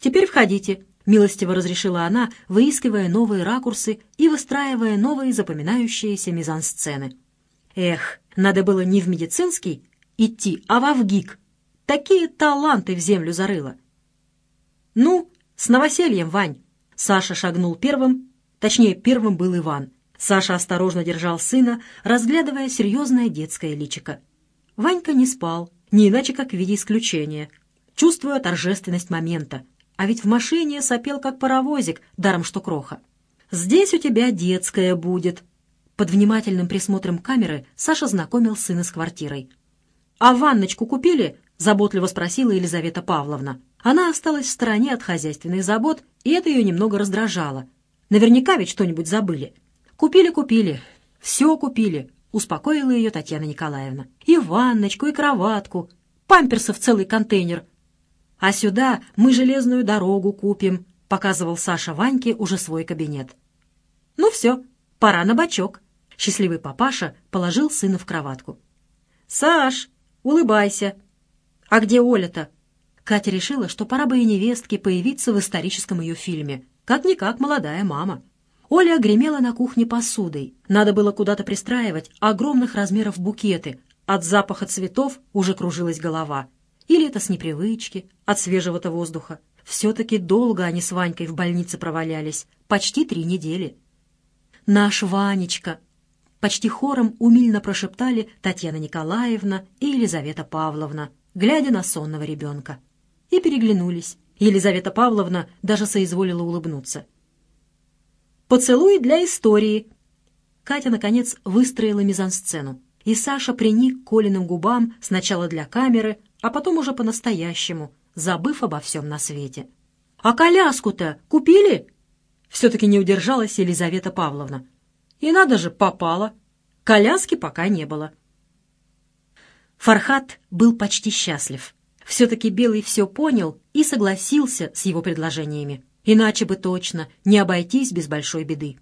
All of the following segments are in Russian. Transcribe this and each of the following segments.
Теперь входите», — милостиво разрешила она, выискивая новые ракурсы и выстраивая новые запоминающиеся мизансцены. Эх, надо было не в медицинский идти, а в Авгик. Такие таланты в землю зарыла. «Ну, с новосельем, Вань!» Саша шагнул первым, точнее, первым был Иван. Саша осторожно держал сына, разглядывая серьезное детское личико. Ванька не спал, не иначе как в виде исключения, чувствуя торжественность момента. А ведь в машине сопел как паровозик, даром что кроха. «Здесь у тебя детская будет». Под внимательным присмотром камеры Саша знакомил сына с квартирой. «А ванночку купили?» — заботливо спросила Елизавета Павловна. Она осталась в стороне от хозяйственных забот, и это ее немного раздражало. Наверняка ведь что-нибудь забыли. «Купили, купили. Все купили», — успокоила ее Татьяна Николаевна. «И ванночку, и кроватку. Памперсов целый контейнер. А сюда мы железную дорогу купим», — показывал Саша Ваньке уже свой кабинет. «Ну все, пора на бочок». Счастливый папаша положил сына в кроватку. «Саш, улыбайся!» «А где Оля-то?» Катя решила, что пора бы и невестке появиться в историческом ее фильме. Как-никак молодая мама. Оля гремела на кухне посудой. Надо было куда-то пристраивать огромных размеров букеты. От запаха цветов уже кружилась голова. Или это с непривычки, от свежего-то воздуха. Все-таки долго они с Ванькой в больнице провалялись. Почти три недели. «Наш Ванечка!» Почти хором умильно прошептали Татьяна Николаевна и Елизавета Павловна, глядя на сонного ребенка. И переглянулись. Елизавета Павловна даже соизволила улыбнуться. «Поцелуй для истории!» Катя, наконец, выстроила мизансцену, и Саша приник Колиным губам сначала для камеры, а потом уже по-настоящему, забыв обо всем на свете. «А коляску-то купили?» Все-таки не удержалась Елизавета Павловна. «И надо же, попала. Коляски пока не было». Фархат был почти счастлив. Все-таки Белый все понял и согласился с его предложениями. Иначе бы точно не обойтись без большой беды.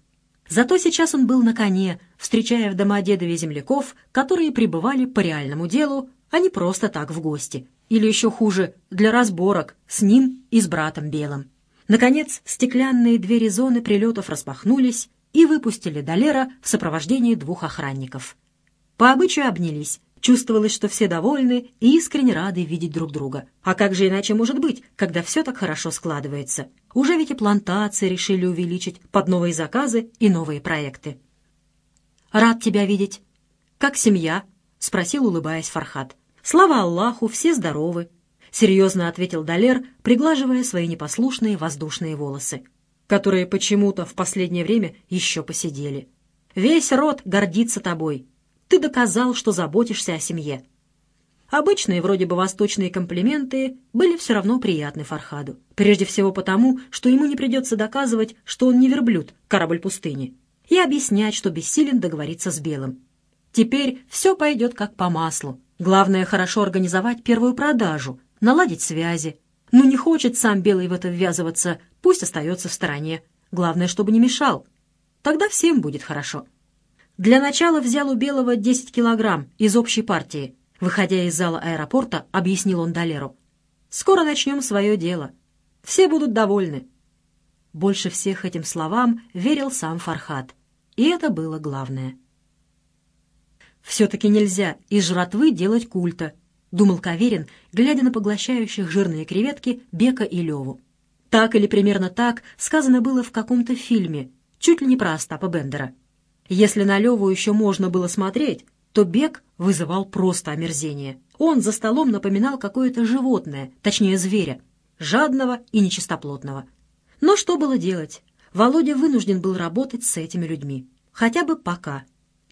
Зато сейчас он был на коне, встречая в Домодедове земляков, которые пребывали по реальному делу, а не просто так в гости. Или еще хуже, для разборок с ним и с братом Белым. Наконец, стеклянные двери зоны прилетов распахнулись и выпустили Долера в сопровождении двух охранников. По обычаю обнялись, Чувствовалось, что все довольны и искренне рады видеть друг друга. А как же иначе может быть, когда все так хорошо складывается? Уже ведь и плантации решили увеличить под новые заказы и новые проекты. «Рад тебя видеть. Как семья?» — спросил, улыбаясь Фархат. «Слава Аллаху, все здоровы», — серьезно ответил Далер, приглаживая свои непослушные воздушные волосы, которые почему-то в последнее время еще посидели. «Весь род гордится тобой. Ты доказал, что заботишься о семье». Обычные вроде бы восточные комплименты были все равно приятны Фархаду. Прежде всего потому, что ему не придется доказывать, что он не верблюд, корабль пустыни, и объяснять, что бессилен договориться с Белым. Теперь все пойдет как по маслу. Главное хорошо организовать первую продажу, наладить связи. Ну не хочет сам Белый в это ввязываться, пусть остается в стороне. Главное, чтобы не мешал. Тогда всем будет хорошо. Для начала взял у Белого 10 килограмм из общей партии. Выходя из зала аэропорта, объяснил он Далеру. «Скоро начнем свое дело. Все будут довольны». Больше всех этим словам верил сам Фархат. И это было главное. «Все-таки нельзя из жратвы делать культа», — думал Каверин, глядя на поглощающих жирные креветки Бека и Леву. Так или примерно так сказано было в каком-то фильме, чуть ли не про Остапа Бендера. Если на Леву еще можно было смотреть, то бег вызывал просто омерзение. Он за столом напоминал какое-то животное, точнее зверя, жадного и нечистоплотного. Но что было делать? Володя вынужден был работать с этими людьми. Хотя бы пока.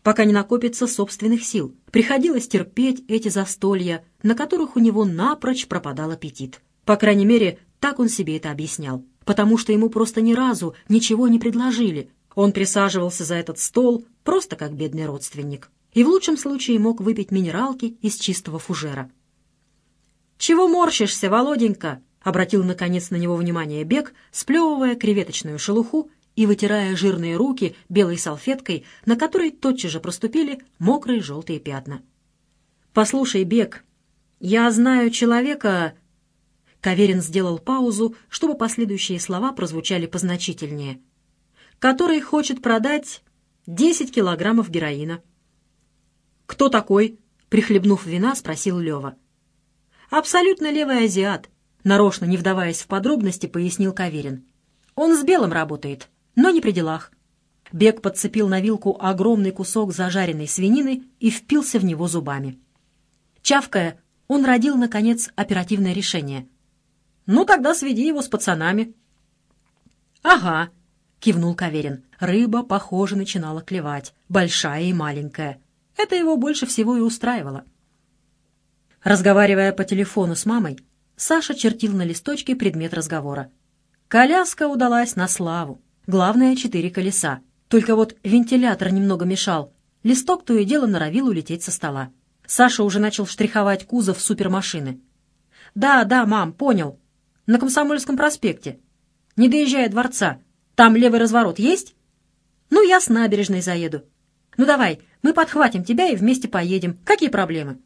Пока не накопится собственных сил. Приходилось терпеть эти застолья, на которых у него напрочь пропадал аппетит. По крайней мере, так он себе это объяснял. Потому что ему просто ни разу ничего не предложили, он присаживался за этот стол просто как бедный родственник и в лучшем случае мог выпить минералки из чистого фужера. «Чего морщишься, Володенька?» — обратил наконец на него внимание Бег, сплевывая креветочную шелуху и вытирая жирные руки белой салфеткой, на которой тотчас же проступили мокрые желтые пятна. «Послушай, Бег, я знаю человека...» Каверин сделал паузу, чтобы последующие слова прозвучали позначительнее. «Который хочет продать 10 килограммов героина». «Кто такой?» — прихлебнув вина, спросил Лева. «Абсолютно левый азиат», — нарочно не вдаваясь в подробности, пояснил Каверин. «Он с белым работает, но не при делах». Бег подцепил на вилку огромный кусок зажаренной свинины и впился в него зубами. Чавкая, он родил, наконец, оперативное решение. «Ну, тогда сведи его с пацанами». «Ага», — кивнул Каверин. Рыба, похоже, начинала клевать, большая и маленькая. Это его больше всего и устраивало. Разговаривая по телефону с мамой, Саша чертил на листочке предмет разговора. Коляска удалась на славу. Главное — четыре колеса. Только вот вентилятор немного мешал. Листок то и дело норовил улететь со стола. Саша уже начал штриховать кузов супермашины. «Да, да, мам, понял. На Комсомольском проспекте. Не доезжая дворца. Там левый разворот есть?» «Ну, я с набережной заеду. Ну, давай, мы подхватим тебя и вместе поедем. Какие проблемы?»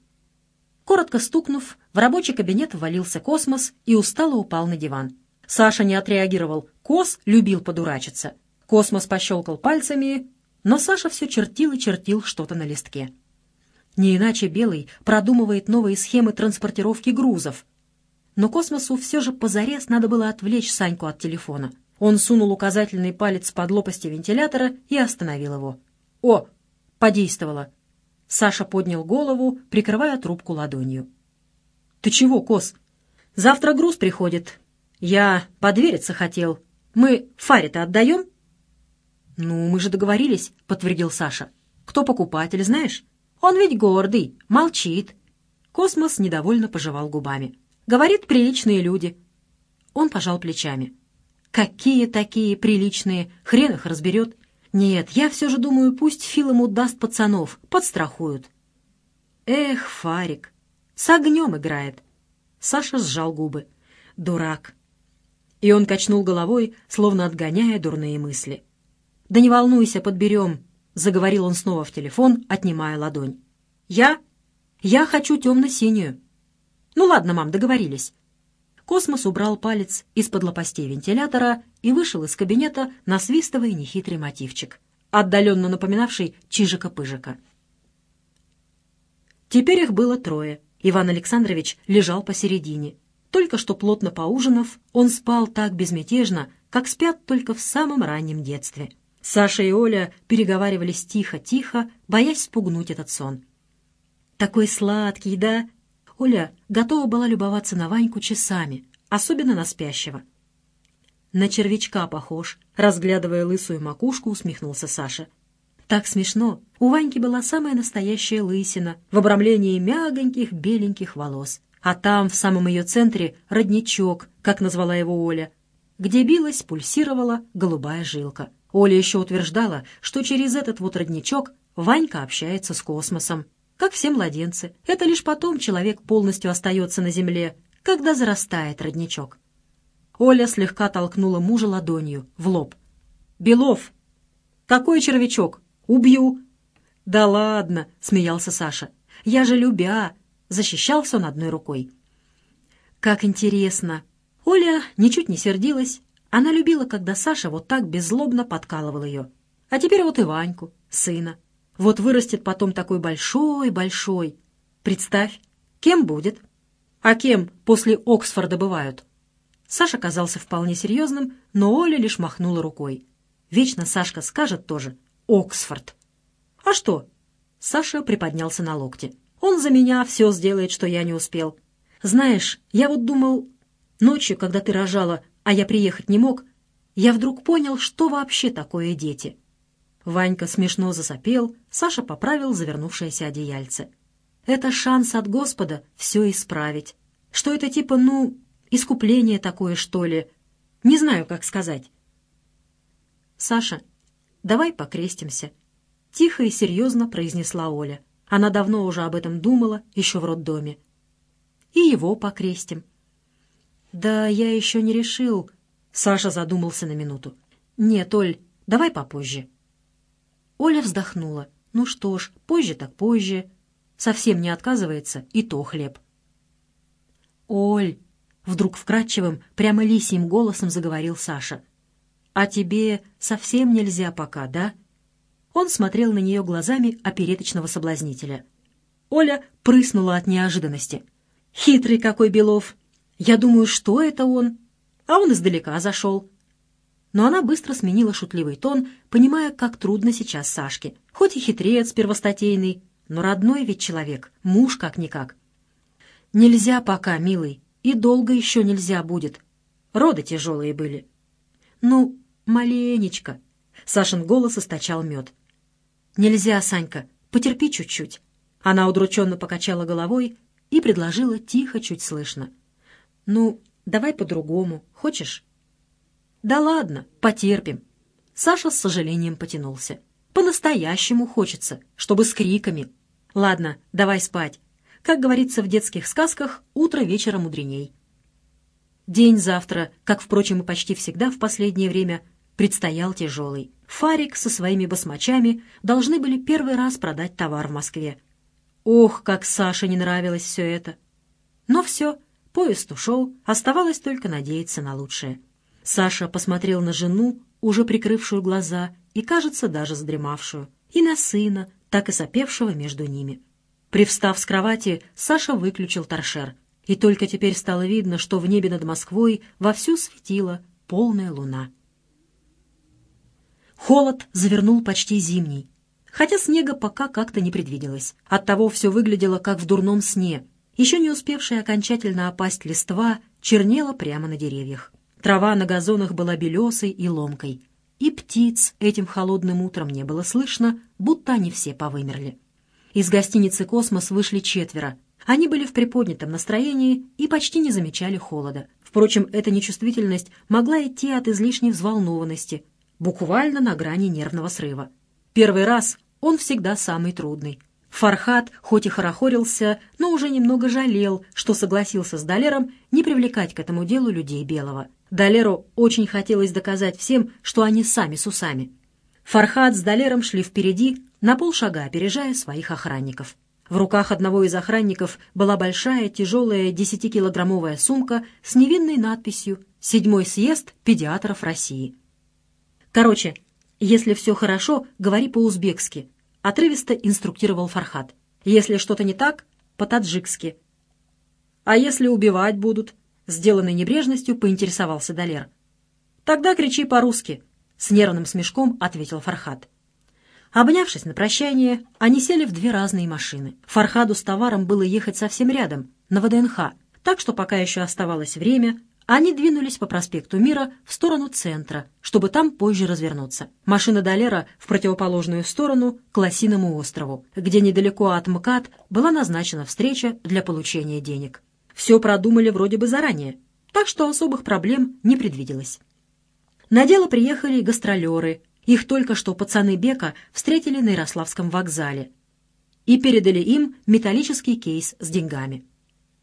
Коротко стукнув, в рабочий кабинет ввалился Космос и устало упал на диван. Саша не отреагировал. Кос любил подурачиться. Космос пощелкал пальцами, но Саша все чертил и чертил что-то на листке. Не иначе Белый продумывает новые схемы транспортировки грузов. Но Космосу все же позарез надо было отвлечь Саньку от телефона. Он сунул указательный палец под лопасти вентилятора и остановил его. «О, подействовало!» Саша поднял голову, прикрывая трубку ладонью. «Ты чего, Кос? Завтра груз приходит. Я подвериться хотел. Мы Фаре-то отдаем?» «Ну, мы же договорились», — подтвердил Саша. «Кто покупатель, знаешь? Он ведь гордый, молчит». Космос недовольно пожевал губами. «Говорит, приличные люди». Он пожал плечами. «Какие такие приличные? Хрен их разберет. Нет, я все же думаю, пусть Фил ему даст пацанов, подстрахуют». «Эх, Фарик, с огнем играет». Саша сжал губы. «Дурак». И он качнул головой, словно отгоняя дурные мысли. «Да не волнуйся, подберем», — заговорил он снова в телефон, отнимая ладонь. «Я? Я хочу темно-синюю». «Ну ладно, мам, договорились». Космос убрал палец из-под лопастей вентилятора и вышел из кабинета, насвистывая нехитрый мотивчик, отдаленно напоминавший Чижика-Пыжика. Теперь их было трое. Иван Александрович лежал посередине. Только что плотно поужинав, он спал так безмятежно, как спят только в самом раннем детстве. Саша и Оля переговаривались тихо-тихо, боясь спугнуть этот сон. «Такой сладкий, да?» Оля готова была любоваться на Ваньку часами, особенно на спящего. «На червячка похож», — разглядывая лысую макушку, усмехнулся Саша. «Так смешно. У Ваньки была самая настоящая лысина в обрамлении мягоньких беленьких волос. А там, в самом ее центре, родничок, как назвала его Оля, где билась, пульсировала голубая жилка. Оля еще утверждала, что через этот вот родничок Ванька общается с космосом. Как все младенцы. Это лишь потом человек полностью остается на земле, когда зарастает родничок. Оля слегка толкнула мужа ладонью в лоб. «Белов! Какой червячок? Убью!» «Да ладно!» — смеялся Саша. «Я же любя!» — защищался он одной рукой. «Как интересно!» Оля ничуть не сердилась, она любила, когда Саша вот так беззлобно подкалывал ее. А теперь вот и Ваньку, сына. Вот вырастет потом такой большой-большой. Представь, кем будет? А кем после Оксфорда бывают? Саша казался вполне серьезным, но Оля лишь махнула рукой. Вечно Сашка скажет тоже «Оксфорд». «А что?» Саша приподнялся на локте. «Он за меня все сделает, что я не успел. Знаешь, я вот думал, ночью, когда ты рожала, а я приехать не мог, я вдруг понял, что вообще такое дети. Ванька смешно засопел, Саша поправил завернувшееся одеяльце. Это шанс от Господа все исправить. Что это типа, ну, искупление такое, что ли? Не знаю, как сказать. Саша, давай покрестимся. Тихо и серьезно произнесла Оля. Она давно уже об этом думала, еще в роддоме. И его покрестим. «Да я еще не решил». Саша задумался на минуту. «Нет, Оль, давай попозже». Оля вздохнула. «Ну что ж, позже так позже. Совсем не отказывается, и то хлеб». «Оль!» вдруг вкрадчивым, прямо лисьим голосом заговорил Саша. «А тебе совсем нельзя пока, да?» Он смотрел на нее глазами опереточного соблазнителя. Оля прыснула от неожиданности. «Хитрый какой Белов! Я думаю, что это он?» А он издалека зашел. Но она быстро сменила шутливый тон, понимая, как трудно сейчас Сашке. Хоть и хитрец первостатейный, но родной ведь человек, муж как-никак. «Нельзя пока, милый, и долго еще нельзя будет. Роды тяжелые были». «Ну, маленечко», — Сашин голос источал мед. «Нельзя, Санька, потерпи чуть-чуть». Она удрученно покачала головой и предложила тихо, чуть слышно. «Ну, давай по-другому. Хочешь?» «Да ладно, потерпим». Саша с сожалением потянулся. «По-настоящему хочется, чтобы с криками. Ладно, давай спать. Как говорится в детских сказках, утро вечера мудреней». День завтра, как, впрочем, и почти всегда в последнее время, предстоял тяжелый. Фарик со своими басмачами должны были первый раз продать товар в Москве. Ох, как Саше не нравилось все это! Но все, поезд ушел, оставалось только надеяться на лучшее. Саша посмотрел на жену, уже прикрывшую глаза и, кажется, даже задремавшую, и на сына, так и сопевшего между ними. Привстав с кровати, Саша выключил торшер, и только теперь стало видно, что в небе над Москвой вовсю светила полная луна. Холод завернул почти зимний, хотя снега пока как-то не предвиделось. Оттого все выглядело, как в дурном сне. Еще не успевшая окончательно опасть листва чернела прямо на деревьях. Трава на газонах была белесой и ломкой. И птиц этим холодным утром не было слышно, будто они все повымерли. Из гостиницы «Космос» вышли четверо. Они были в приподнятом настроении и почти не замечали холода. Впрочем, эта нечувствительность могла идти от излишней взволнованности, буквально на грани нервного срыва. Первый раз он всегда самый трудный. Фархат хоть и хорохорился, но уже немного жалел, что согласился с Далером не привлекать к этому делу людей Белого. Далеру очень хотелось доказать всем, что они сами с усами. Фархат с Далером шли впереди, на полшага опережая своих охранников. В руках одного из охранников была большая тяжелая десятикилограммовая сумка с невинной надписью «Седьмой съезд педиатров России». Короче, если все хорошо, говори по-узбекски, отрывисто инструктировал Фархат. Если что-то не так, по-таджикски. А если убивать будут? Сделанной небрежностью поинтересовался Далер. Тогда кричи по-русски, с нервным смешком ответил Фархат. Обнявшись на прощание, они сели в две разные машины. Фархаду с товаром было ехать совсем рядом, на ВДНХ, так что пока еще оставалось время, они двинулись по проспекту Мира в сторону центра, чтобы там позже развернуться. Машина Долера в противоположную сторону к Лосиному острову, где недалеко от МКАД была назначена встреча для получения денег. Все продумали вроде бы заранее, так что особых проблем не предвиделось. На дело приехали гастролеры. Их только что пацаны Бека встретили на Ярославском вокзале и передали им металлический кейс с деньгами.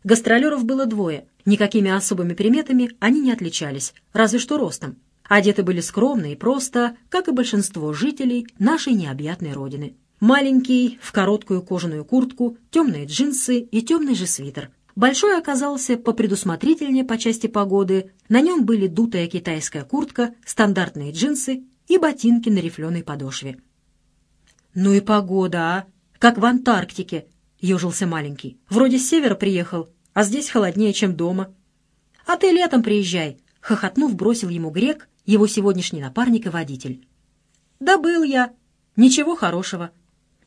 Гастролеров было двое. Никакими особыми приметами они не отличались, разве что ростом. Одеты были скромно и просто, как и большинство жителей нашей необъятной родины. Маленький, в короткую кожаную куртку, темные джинсы и темный же свитер. Большой оказался попредусмотрительнее по части погоды. На нем были дутая китайская куртка, стандартные джинсы и ботинки на рифленой подошве. «Ну и погода, а! Как в Антарктике!» — ежился маленький. «Вроде с севера приехал, а здесь холоднее, чем дома. А ты летом приезжай, — хохотнув, бросил ему грек, его сегодняшний напарник и водитель. Да был я. Ничего хорошего.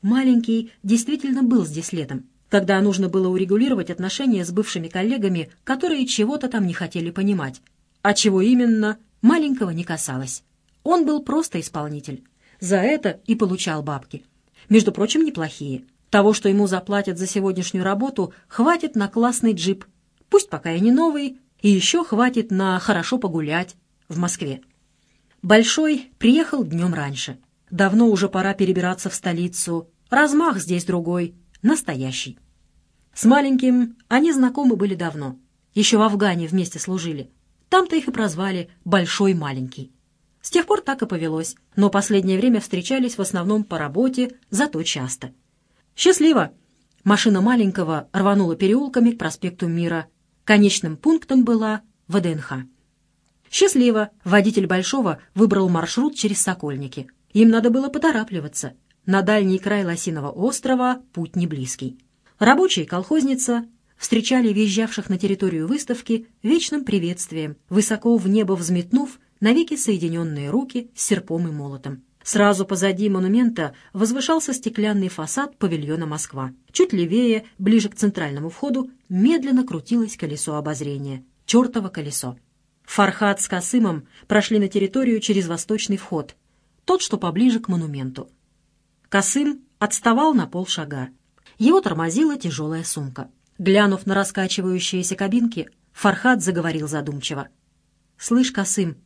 Маленький действительно был здесь летом, когда нужно было урегулировать отношения с бывшими коллегами, которые чего-то там не хотели понимать. А чего именно, маленького не касалось. Он был просто исполнитель. За это и получал бабки. Между прочим, неплохие. Того, что ему заплатят за сегодняшнюю работу, хватит на классный джип. Пусть пока и не новый, и еще хватит на хорошо погулять в Москве. Большой приехал днем раньше. Давно уже пора перебираться в столицу. Размах здесь другой, настоящий. С маленьким они знакомы были давно. Еще в Афгане вместе служили. Там-то их и прозвали «большой-маленький». С тех пор так и повелось, но последнее время встречались в основном по работе, зато часто. «Счастливо!» Машина маленького рванула переулками к проспекту Мира. Конечным пунктом была ВДНХ. Счастливо, водитель Большого выбрал маршрут через Сокольники. Им надо было поторапливаться. На дальний край Лосиного острова путь не близкий. Рабочие колхозница встречали въезжавших на территорию выставки вечным приветствием, высоко в небо взметнув навеки соединенные руки с серпом и молотом. Сразу позади монумента возвышался стеклянный фасад павильона «Москва». Чуть левее, ближе к центральному входу, медленно крутилось колесо обозрения. Чертово колесо. Фархат с Касымом прошли на территорию через восточный вход, тот, что поближе к монументу. Касым отставал на полшага. Его тормозила тяжелая сумка. Глянув на раскачивающиеся кабинки, Фархат заговорил задумчиво. «Слышь, Касым,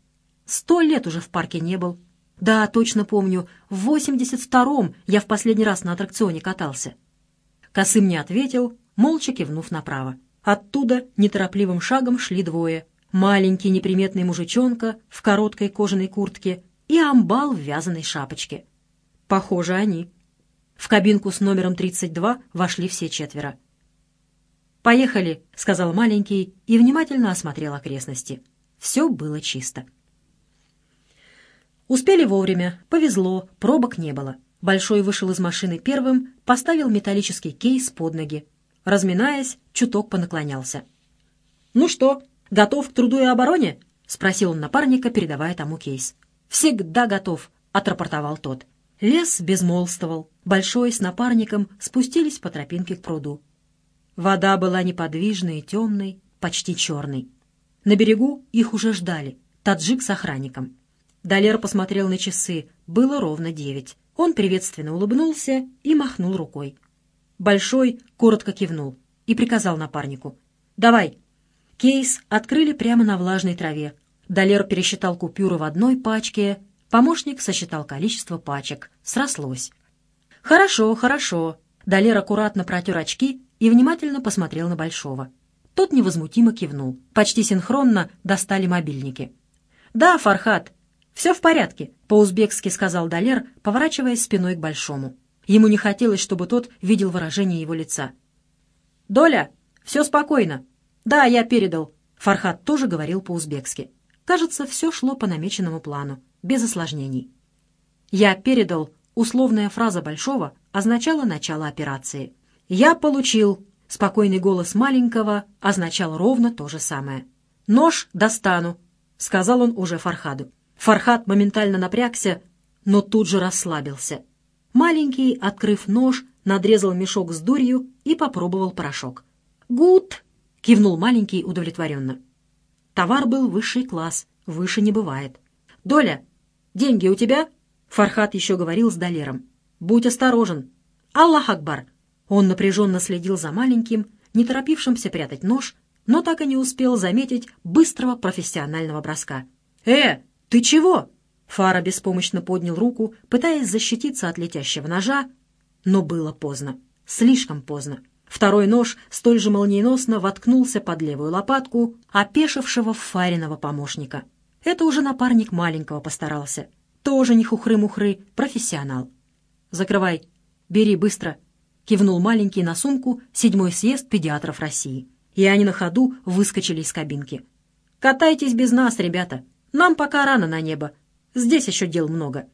сто лет уже в парке не был. Да, точно помню, в восемьдесят втором я в последний раз на аттракционе катался». Касым не ответил, молча кивнув направо. Оттуда неторопливым шагом шли двое. Маленький неприметный мужичонка в короткой кожаной куртке и амбал в вязаной шапочке. Похоже, они. В кабинку с номером 32 вошли все четверо. «Поехали», — сказал маленький и внимательно осмотрел окрестности. Все было чисто. Успели вовремя, повезло, пробок не было. Большой вышел из машины первым, поставил металлический кейс под ноги. Разминаясь, чуток понаклонялся. «Ну что, готов к труду и обороне?» — спросил он напарника, передавая тому кейс. «Всегда готов», — отрапортовал тот. Лес безмолвствовал. Большой с напарником спустились по тропинке к пруду. Вода была неподвижной и темной, почти черной. На берегу их уже ждали, таджик с охранником. Далер посмотрел на часы, было ровно девять. Он приветственно улыбнулся и махнул рукой. Большой коротко кивнул и приказал напарнику. «Давай». Кейс открыли прямо на влажной траве. Далер пересчитал купюры в одной пачке, помощник сосчитал количество пачек. Срослось. «Хорошо, хорошо». Далер аккуратно протер очки и внимательно посмотрел на Большого. Тот невозмутимо кивнул. Почти синхронно достали мобильники. «Да, Фархат, все в порядке», — по-узбекски сказал Далер, поворачиваясь спиной к Большому. Ему не хотелось, чтобы тот видел выражение его лица. «Доля, все спокойно. Да, я передал». Фархат тоже говорил по-узбекски. Кажется, все шло по намеченному плану, без осложнений. «Я передал» — условная фраза Большого означала начало операции. «Я получил». Спокойный голос маленького означал ровно то же самое. «Нож достану», — сказал он уже Фархаду. Фархад моментально напрягся, но тут же расслабился. Маленький, открыв нож, надрезал мешок с дурью и попробовал порошок. «Гуд!» — кивнул маленький удовлетворенно. Товар был высший класс, выше не бывает. «Доля, деньги у тебя?» Фархад еще говорил с Далером. «Будь осторожен!» «Аллах Акбар!» Он напряженно следил за маленьким, не торопившимся прятать нож, но так и не успел заметить быстрого профессионального броска. «Э, ты чего?» Фара беспомощно поднял руку, пытаясь защититься от летящего ножа, но было поздно, слишком поздно. Второй нож столь же молниеносно воткнулся под левую лопатку опешившего Фариного помощника. Это уже напарник маленького постарался. Тоже не хухры-мухры, профессионал. «Закрывай. Бери быстро», — кивнул маленький на сумку седьмой съезд педиатров России. И они на ходу выскочили из кабинки. «Катайтесь без нас, ребята. Нам пока рано на небо. Здесь еще дел много».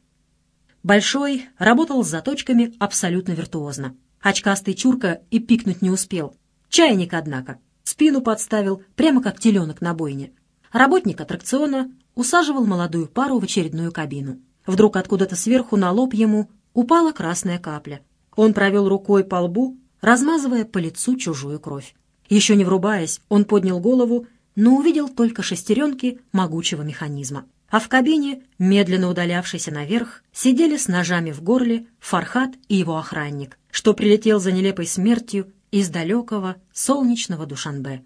Большой работал с заточками абсолютно виртуозно. Очкастый чурка и пикнуть не успел. Чайник, однако. Спину подставил, прямо как теленок на бойне. Работник аттракциона усаживал молодую пару в очередную кабину. Вдруг откуда-то сверху на лоб ему упала красная капля. Он провел рукой по лбу, размазывая по лицу чужую кровь. Еще не врубаясь, он поднял голову, но увидел только шестеренки могучего механизма. А в кабине, медленно удалявшейся наверх, сидели с ножами в горле Фархат и его охранник, что прилетел за нелепой смертью из далекого солнечного Душанбе.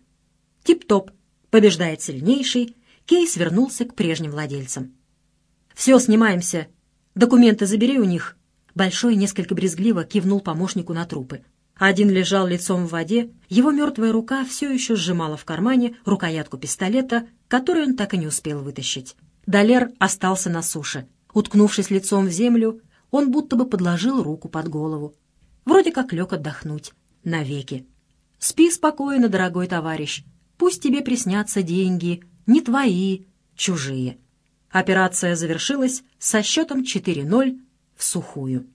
Тип-топ, побеждает сильнейший, Кейс вернулся к прежним владельцам. «Все, снимаемся. Документы забери у них», Большой несколько брезгливо кивнул помощнику на трупы. Один лежал лицом в воде, его мертвая рука все еще сжимала в кармане рукоятку пистолета, который он так и не успел вытащить. Далер остался на суше. Уткнувшись лицом в землю, он будто бы подложил руку под голову. Вроде как лег отдохнуть. Навеки. Спи спокойно, дорогой товарищ. Пусть тебе приснятся деньги, не твои, чужие. Операция завершилась со счетом 4-0 в сухую.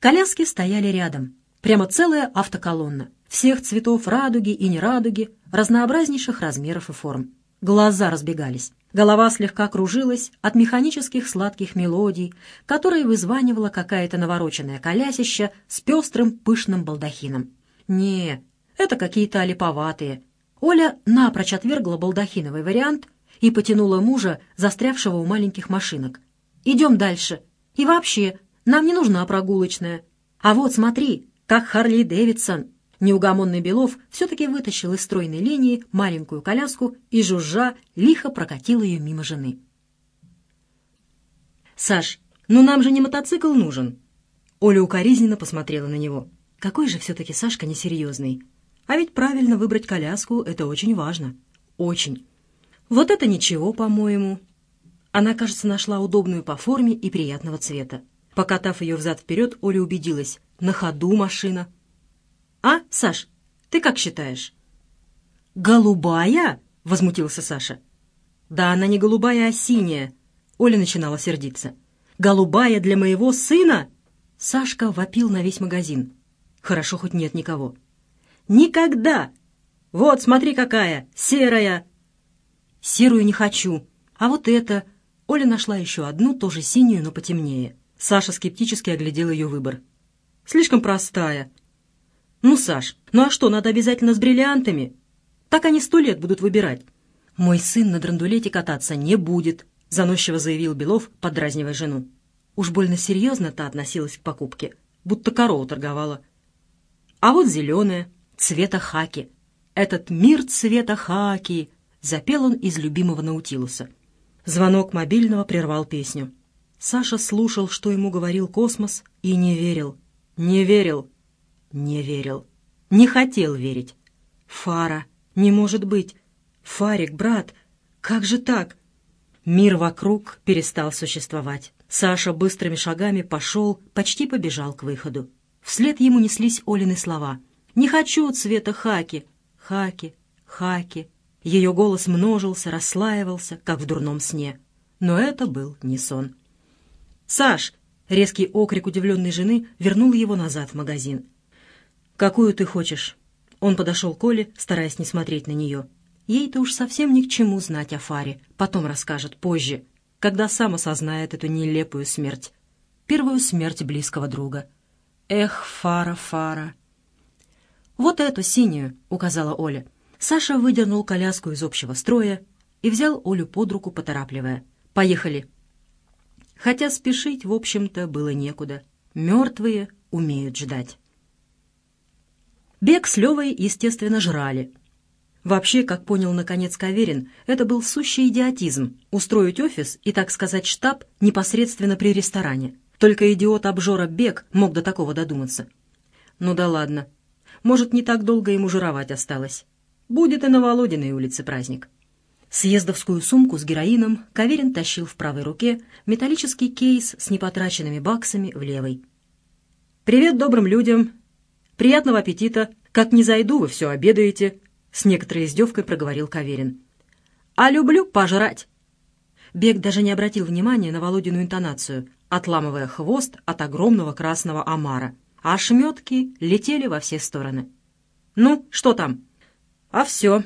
Коляски стояли рядом, прямо целая автоколонна, всех цветов радуги и нерадуги, разнообразнейших размеров и форм. Глаза разбегались. Голова слегка кружилась от механических сладких мелодий, которые вызванивала какая-то навороченная колясища с пестрым пышным балдахином. Не, это какие-то олиповатые. Оля напрочь отвергла балдахиновый вариант и потянула мужа, застрявшего у маленьких машинок. «Идем дальше. И вообще, нам не нужна прогулочная. А вот смотри, как Харли Дэвидсон». Неугомонный Белов все-таки вытащил из стройной линии маленькую коляску и, жужжа, лихо прокатил ее мимо жены. «Саш, ну нам же не мотоцикл нужен!» Оля укоризненно посмотрела на него. «Какой же все-таки Сашка несерьезный! А ведь правильно выбрать коляску — это очень важно. Очень. Вот это ничего, по-моему». Она, кажется, нашла удобную по форме и приятного цвета. Покатав ее взад-вперед, Оля убедилась. На ходу машина. «А, Саш, ты как считаешь?» «Голубая?» — возмутился Саша. «Да она не голубая, а синяя». Оля начинала сердиться. «Голубая для моего сына?» Сашка вопил на весь магазин. Хорошо, хоть нет никого. «Никогда! Вот, смотри какая, серая!» «Серую не хочу. А вот это...» Оля нашла еще одну, тоже синюю, но потемнее. Саша скептически оглядел ее выбор. «Слишком простая. «Ну, Саш, ну а что, надо обязательно с бриллиантами? Так они сто лет будут выбирать». «Мой сын на драндулете кататься не будет», — заносчиво заявил Белов, подразнивая жену. Уж больно серьезно та относилась к покупке, будто корову торговала. «А вот зеленая, цвета хаки. Этот мир цвета хаки!» — запел он из любимого Наутилуса. Звонок мобильного прервал песню. Саша слушал, что ему говорил космос, и не верил. Не верил. Не верил. Не хотел верить. Фара. Не может быть. Фарик, брат. Как же так? Мир вокруг перестал существовать. Саша быстрыми шагами пошел, почти побежал к выходу. Вслед ему неслись Олины слова. «Не хочу цвета хаки! Хаки! Хаки!» Ее голос множился, расслаивался, как в дурном сне. Но это был не сон. «Саш!» — резкий окрик удивленной жены вернул его назад в магазин. «Какую ты хочешь?» Он подошел к Оле, стараясь не смотреть на нее. Ей-то уж совсем ни к чему знать о Фаре. Потом расскажет, позже, когда сам осознает эту нелепую смерть. Первую смерть близкого друга. «Эх, Фара, Фара!» «Вот эту, синюю», — указала Оля. Саша выдернул коляску из общего строя и взял Олю под руку, поторапливая. «Поехали!» Хотя спешить, в общем-то, было некуда. Мертвые умеют ждать. Бег с Левой, естественно, жрали. Вообще, как понял наконец Каверин, это был сущий идиотизм — устроить офис и, так сказать, штаб непосредственно при ресторане. Только идиот-обжора Бег мог до такого додуматься. Ну да ладно. Может, не так долго ему жировать осталось. Будет и на Володиной улице праздник. Съездовскую сумку с героином Каверин тащил в правой руке, металлический кейс с непотраченными баксами в левой. «Привет добрым людям! «Приятного аппетита! Как не зайду, вы все обедаете!» С некоторой издевкой проговорил Каверин. «А люблю пожрать!» Бег даже не обратил внимания на Володину интонацию, отламывая хвост от огромного красного омара, а ошметки летели во все стороны. «Ну, что там?» «А все!»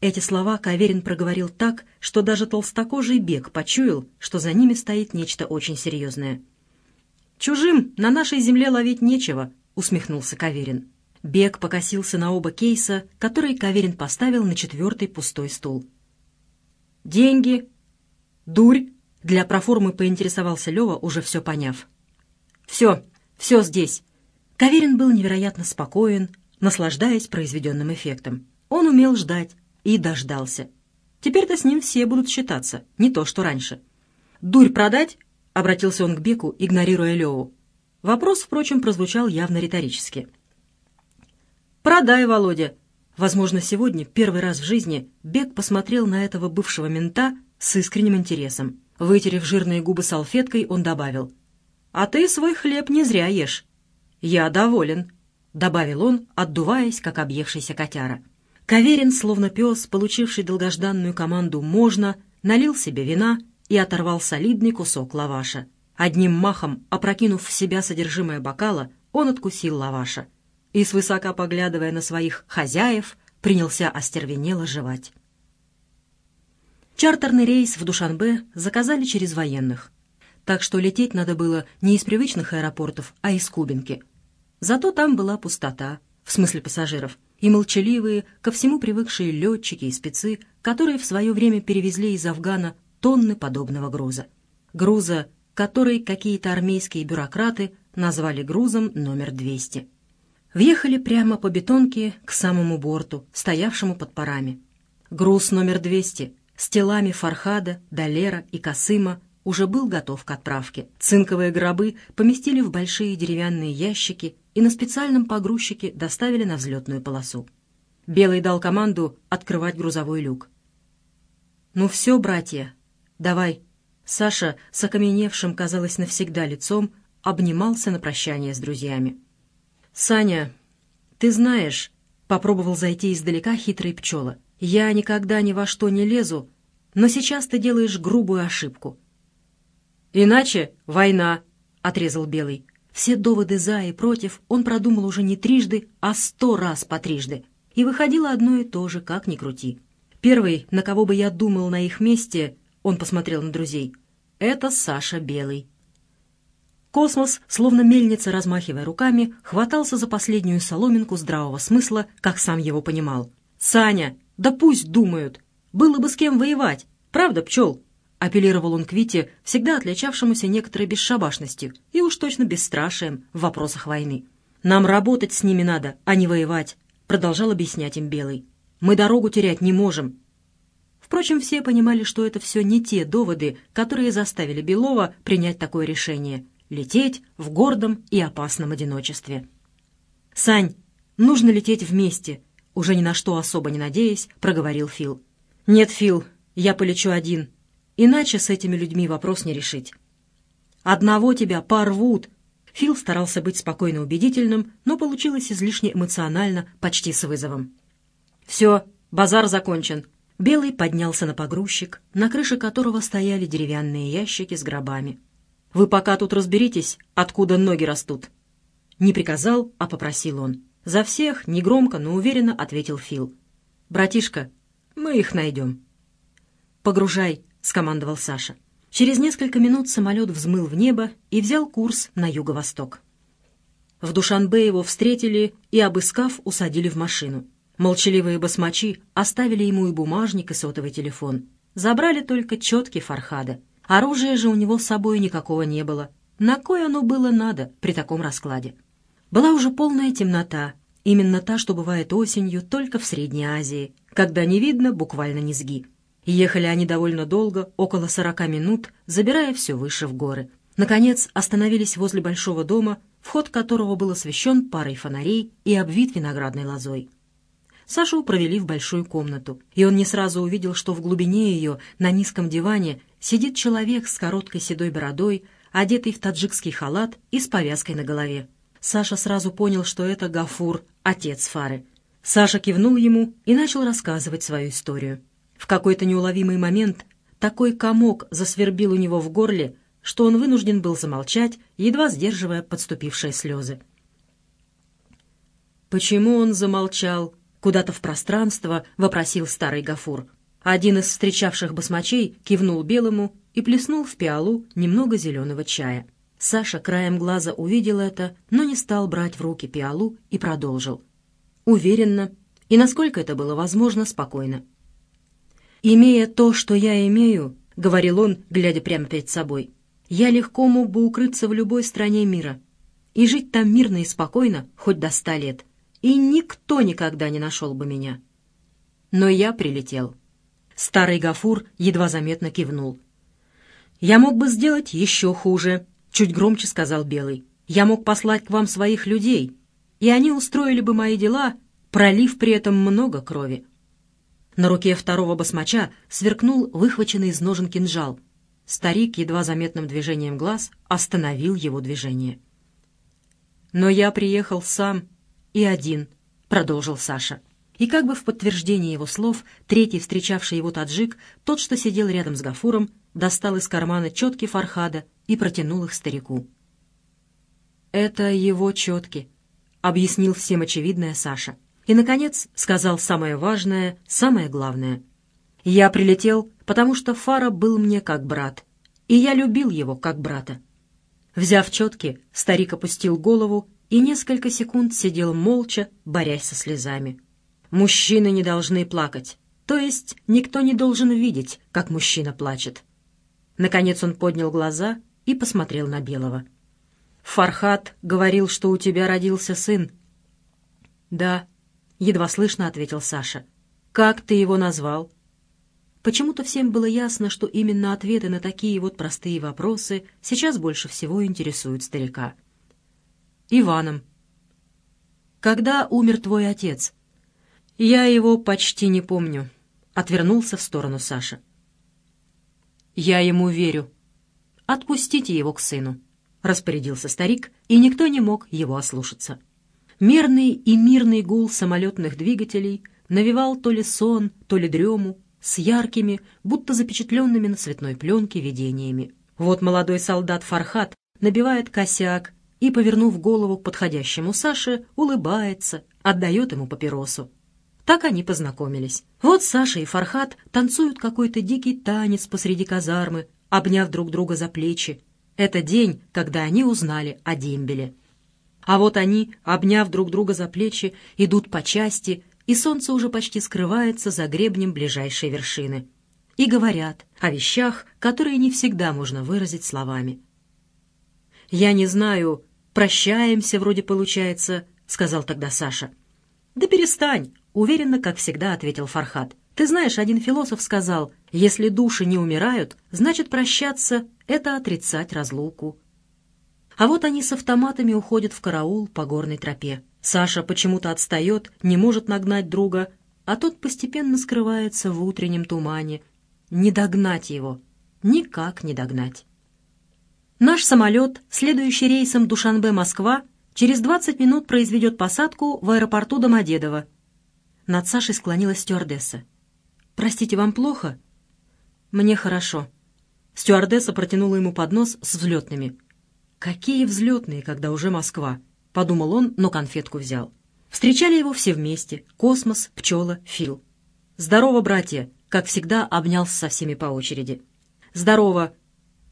Эти слова Каверин проговорил так, что даже толстокожий бег почуял, что за ними стоит нечто очень серьезное. «Чужим на нашей земле ловить нечего», усмехнулся Каверин. Бег покосился на оба кейса, которые Каверин поставил на четвертый пустой стул. «Деньги? Дурь?» Для проформы поинтересовался Лева, уже все поняв. «Все, все здесь». Каверин был невероятно спокоен, наслаждаясь произведенным эффектом. Он умел ждать и дождался. Теперь-то с ним все будут считаться, не то что раньше. «Дурь продать?» — обратился он к Беку, игнорируя Леву. Вопрос, впрочем, прозвучал явно риторически. «Продай, Володя!» Возможно, сегодня, первый раз в жизни, Бек посмотрел на этого бывшего мента с искренним интересом. Вытерев жирные губы салфеткой, он добавил. «А ты свой хлеб не зря ешь». «Я доволен», — добавил он, отдуваясь, как объевшийся котяра. Каверин, словно пес, получивший долгожданную команду «можно», налил себе вина и оторвал солидный кусок лаваша. Одним махом, опрокинув в себя содержимое бокала, он откусил лаваша и, свысока поглядывая на своих «хозяев», принялся остервенело жевать. Чартерный рейс в Душанбе заказали через военных, так что лететь надо было не из привычных аэропортов, а из Кубинки. Зато там была пустота, в смысле пассажиров, и молчаливые, ко всему привыкшие летчики и спецы, которые в свое время перевезли из Афгана тонны подобного груза. Груза, который какие-то армейские бюрократы назвали грузом номер 200. Въехали прямо по бетонке к самому борту, стоявшему под парами. Груз номер 200 с телами Фархада, Далера и Касыма уже был готов к отправке. Цинковые гробы поместили в большие деревянные ящики и на специальном погрузчике доставили на взлетную полосу. Белый дал команду открывать грузовой люк. «Ну все, братья, давай». Саша, с окаменевшим, казалось, навсегда лицом, обнимался на прощание с друзьями. «Саня, ты знаешь...» — попробовал зайти издалека хитрый пчела. «Я никогда ни во что не лезу, но сейчас ты делаешь грубую ошибку». «Иначе война», — отрезал Белый. Все доводы «за» и «против» он продумал уже не трижды, а сто раз по трижды. И выходило одно и то же, как ни крути. Первый, на кого бы я думал на их месте, он посмотрел на друзей, это Саша Белый. Космос, словно мельница, размахивая руками, хватался за последнюю соломинку здравого смысла, как сам его понимал. «Саня, да пусть думают! Было бы с кем воевать! Правда, пчел?» Апеллировал он к Вите, всегда отличавшемуся некоторой бесшабашностью и уж точно бесстрашием в вопросах войны. «Нам работать с ними надо, а не воевать», — продолжал объяснять им Белый. «Мы дорогу терять не можем». Впрочем, все понимали, что это все не те доводы, которые заставили Белова принять такое решение — лететь в гордом и опасном одиночестве. «Сань, нужно лететь вместе», — уже ни на что особо не надеясь, проговорил Фил. «Нет, Фил, я полечу один», Иначе с этими людьми вопрос не решить. «Одного тебя порвут!» Фил старался быть спокойно убедительным, но получилось излишне эмоционально, почти с вызовом. «Все, базар закончен». Белый поднялся на погрузчик, на крыше которого стояли деревянные ящики с гробами. «Вы пока тут разберитесь, откуда ноги растут». Не приказал, а попросил он. За всех, негромко, но уверенно ответил Фил. «Братишка, мы их найдем». «Погружай», — скомандовал Саша. Через несколько минут самолет взмыл в небо и взял курс на юго-восток. В Душанбе его встретили и, обыскав, усадили в машину. Молчаливые басмачи оставили ему и бумажник, и сотовый телефон. Забрали только четки Фархада. Оружия же у него с собой никакого не было. На кое оно было надо при таком раскладе? Была уже полная темнота, именно та, что бывает осенью только в Средней Азии, когда не видно буквально низги. Ехали они довольно долго, около сорока минут, забирая все выше в горы. Наконец остановились возле большого дома, вход которого был освещен парой фонарей и обвит виноградной лозой. Сашу провели в большую комнату, и он не сразу увидел, что в глубине ее, на низком диване, сидит человек с короткой седой бородой, одетый в таджикский халат и с повязкой на голове. Саша сразу понял, что это Гафур, отец Фары. Саша кивнул ему и начал рассказывать свою историю. В какой-то неуловимый момент такой комок засвербил у него в горле, что он вынужден был замолчать, едва сдерживая подступившие слезы. «Почему он замолчал?» — куда-то в пространство вопросил старый Гафур. Один из встречавших басмачей кивнул белому и плеснул в пиалу немного зеленого чая. Саша краем глаза увидел это, но не стал брать в руки пиалу и продолжил. Уверенно и, насколько это было возможно, спокойно. «Имея то, что я имею», — говорил он, глядя прямо перед собой, «я легко мог бы укрыться в любой стране мира и жить там мирно и спокойно хоть до ста лет, и никто никогда не нашел бы меня. Но я прилетел». Старый Гафур едва заметно кивнул. «Я мог бы сделать еще хуже», — чуть громче сказал Белый. «Я мог послать к вам своих людей, и они устроили бы мои дела, пролив при этом много крови. На руке второго басмача сверкнул выхваченный из ножен кинжал. Старик едва заметным движением глаз остановил его движение. «Но я приехал сам и один», — продолжил Саша. И как бы в подтверждение его слов, третий, встречавший его таджик, тот, что сидел рядом с Гафуром, достал из кармана четки Фархада и протянул их старику. «Это его четки», — объяснил всем очевидное Саша. И, наконец, сказал самое важное, самое главное. «Я прилетел, потому что Фара был мне как брат, и я любил его как брата». Взяв четки, старик опустил голову и несколько секунд сидел молча, борясь со слезами. Мужчины не должны плакать, то есть никто не должен видеть, как мужчина плачет. Наконец он поднял глаза и посмотрел на Белого. «Фархат говорил, что у тебя родился сын». «Да», — едва слышно ответил Саша. «Как ты его назвал?» Почему-то всем было ясно, что именно ответы на такие вот простые вопросы сейчас больше всего интересуют старика. «Иваном». «Когда умер твой отец?» «Я его почти не помню», — отвернулся в сторону Саша. «Я ему верю. Отпустите его к сыну», — распорядился старик, и никто не мог его ослушаться. Мерный и мирный гул самолетных двигателей навевал то ли сон, то ли дрему, с яркими, будто запечатленными на цветной пленке видениями. Вот молодой солдат Фархат набивает косяк и, повернув голову к подходящему Саше, улыбается, отдает ему папиросу. Так они познакомились. Вот Саша и Фархат танцуют какой-то дикий танец посреди казармы, обняв друг друга за плечи. Это день, когда они узнали о дембеле. А вот они, обняв друг друга за плечи, идут по части, и солнце уже почти скрывается за гребнем ближайшей вершины. И говорят о вещах, которые не всегда можно выразить словами. «Я не знаю, прощаемся вроде получается», — сказал тогда Саша. «Да перестань!» — уверенно, как всегда, ответил Фархат. «Ты знаешь, один философ сказал, если души не умирают, значит, прощаться — это отрицать разлуку». А вот они с автоматами уходят в караул по горной тропе. Саша почему-то отстает, не может нагнать друга, а тот постепенно скрывается в утреннем тумане. Не догнать его, никак не догнать. Наш самолет, следующий рейсом Душанбе-Москва, Через 20 минут произведет посадку в аэропорту Домодедово. Над Сашей склонилась стюардесса. «Простите, вам плохо?» «Мне хорошо». Стюардесса протянула ему поднос с взлетными. «Какие взлетные, когда уже Москва?» — подумал он, но конфетку взял. Встречали его все вместе — Космос, Пчела, Фил. «Здорово, братья!» — как всегда обнялся со всеми по очереди. «Здорово!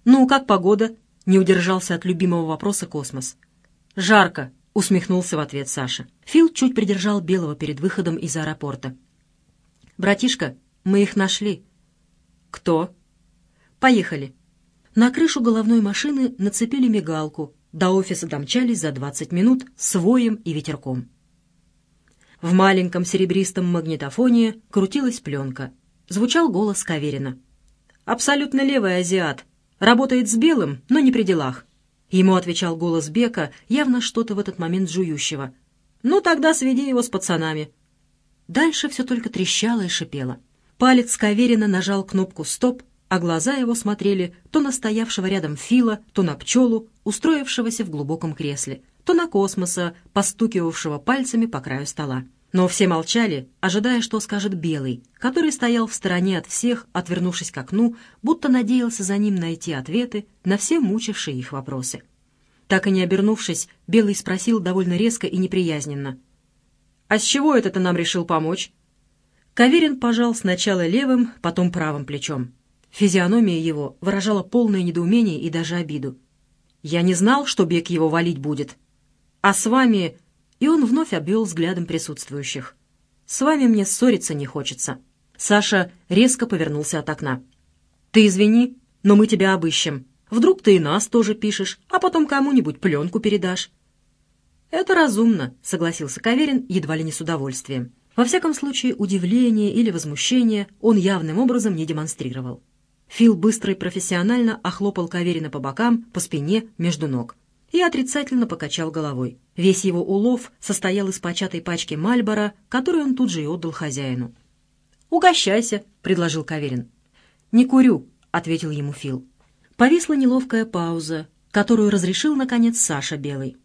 Ну, как погода?» — не удержался от любимого вопроса Космос. «Жарко», — усмехнулся в ответ Саша. Фил чуть придержал Белого перед выходом из аэропорта. «Братишка, мы их нашли». «Кто?» «Поехали». На крышу головной машины нацепили мигалку. До офиса домчались за 20 минут с воем и ветерком. В маленьком серебристом магнитофоне крутилась пленка. Звучал голос Каверина. «Абсолютно левый азиат. Работает с белым, но не при делах. Ему отвечал голос Бека, явно что-то в этот момент жующего. «Ну, тогда сведи его с пацанами». Дальше все только трещало и шипело. Палец Каверина нажал кнопку «Стоп», а глаза его смотрели то на стоявшего рядом Фила, то на пчелу, устроившегося в глубоком кресле, то на космоса, постукивавшего пальцами по краю стола. Но все молчали, ожидая, что скажет Белый, который стоял в стороне от всех, отвернувшись к окну, будто надеялся за ним найти ответы на все мучившие их вопросы. Так и не обернувшись, Белый спросил довольно резко и неприязненно. «А с чего это ты нам решил помочь?» Каверин пожал сначала левым, потом правым плечом. Физиономия его выражала полное недоумение и даже обиду. «Я не знал, что Бек его валить будет. А с вами и он вновь обвел взглядом присутствующих. «С вами мне ссориться не хочется». Саша резко повернулся от окна. «Ты извини, но мы тебя обыщем. Вдруг ты и нас тоже пишешь, а потом кому-нибудь пленку передашь». «Это разумно», — согласился Каверин едва ли не с удовольствием. Во всяком случае, удивление или возмущение он явным образом не демонстрировал. Фил быстро и профессионально охлопал Каверина по бокам, по спине, между ног и отрицательно покачал головой. Весь его улов состоял из початой пачки Мальбора, которую он тут же и отдал хозяину. «Угощайся», — предложил Каверин. «Не курю», — ответил ему Фил. Повисла неловкая пауза, которую разрешил, наконец, Саша Белый.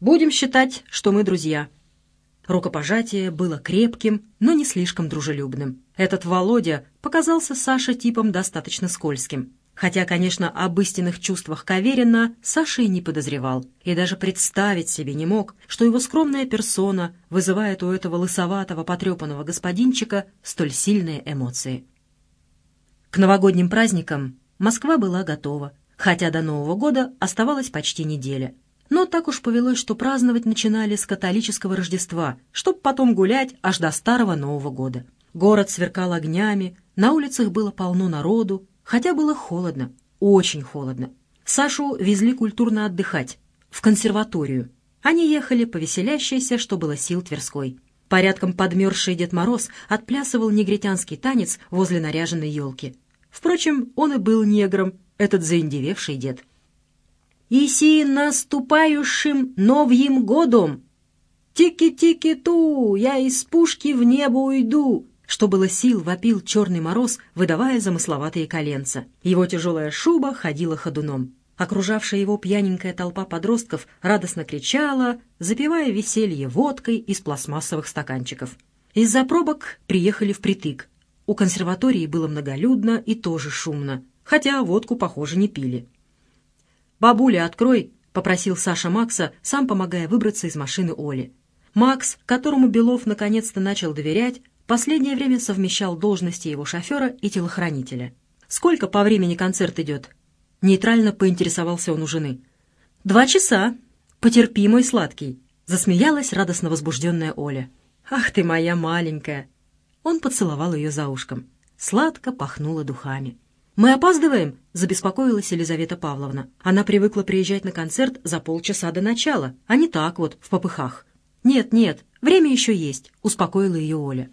«Будем считать, что мы друзья». Рукопожатие было крепким, но не слишком дружелюбным. Этот Володя показался Саше типом достаточно скользким. Хотя, конечно, об истинных чувствах Каверина Саша и не подозревал, и даже представить себе не мог, что его скромная персона вызывает у этого лысоватого потрепанного господинчика столь сильные эмоции. К новогодним праздникам Москва была готова, хотя до Нового года оставалась почти неделя. Но так уж повелось, что праздновать начинали с католического Рождества, чтобы потом гулять аж до Старого Нового года. Город сверкал огнями, на улицах было полно народу, хотя было холодно, очень холодно. Сашу везли культурно отдыхать, в консерваторию. Они ехали по веселящейся, что было сил Тверской. Порядком подмерзший Дед Мороз отплясывал негритянский танец возле наряженной елки. Впрочем, он и был негром, этот заиндевевший дед. «И си наступающим новым годом! Тики-тики-ту, я из пушки в небо уйду!» Что было сил, вопил черный мороз, выдавая замысловатые коленца. Его тяжелая шуба ходила ходуном. Окружавшая его пьяненькая толпа подростков радостно кричала, запивая веселье водкой из пластмассовых стаканчиков. Из-за пробок приехали впритык. У консерватории было многолюдно и тоже шумно, хотя водку, похоже, не пили. «Бабуля, открой!» — попросил Саша Макса, сам помогая выбраться из машины Оли. Макс, которому Белов наконец-то начал доверять, Последнее время совмещал должности его шофера и телохранителя. «Сколько по времени концерт идет?» Нейтрально поинтересовался он у жены. «Два часа. Потерпи, мой сладкий», — засмеялась радостно возбужденная Оля. «Ах ты моя маленькая!» Он поцеловал ее за ушком. Сладко пахнуло духами. «Мы опаздываем?» — забеспокоилась Елизавета Павловна. Она привыкла приезжать на концерт за полчаса до начала, а не так вот, в попыхах. «Нет, нет, время еще есть», — успокоила ее Оля.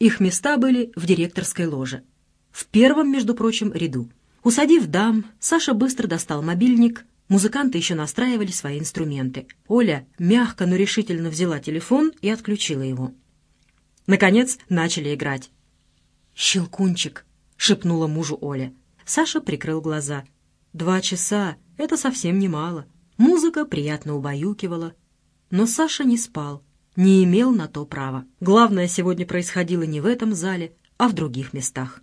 Их места были в директорской ложе. В первом, между прочим, ряду. Усадив дам, Саша быстро достал мобильник. Музыканты еще настраивали свои инструменты. Оля мягко, но решительно взяла телефон и отключила его. Наконец начали играть. «Щелкунчик», — шепнула мужу Оля. Саша прикрыл глаза. «Два часа — это совсем немало». Музыка приятно убаюкивала. Но Саша не спал не имел на то права. Главное сегодня происходило не в этом зале, а в других местах.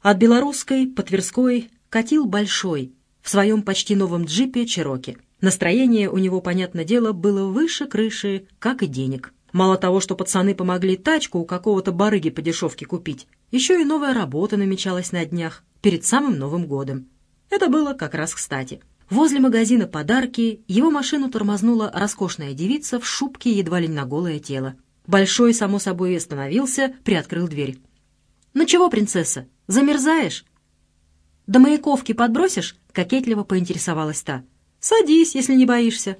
От Белорусской по Тверской катил Большой в своем почти новом джипе Чероки. Настроение у него, понятное дело, было выше крыши, как и денег. Мало того, что пацаны помогли тачку у какого-то барыги по дешевке купить, еще и новая работа намечалась на днях, перед самым Новым годом. Это было как раз кстати. Возле магазина «Подарки» его машину тормознула роскошная девица в шубке едва ли на голое тело. Большой, само собой, остановился, приоткрыл дверь. «Ну чего, принцесса, замерзаешь?» «До маяковки подбросишь?» — кокетливо поинтересовалась та. «Садись, если не боишься».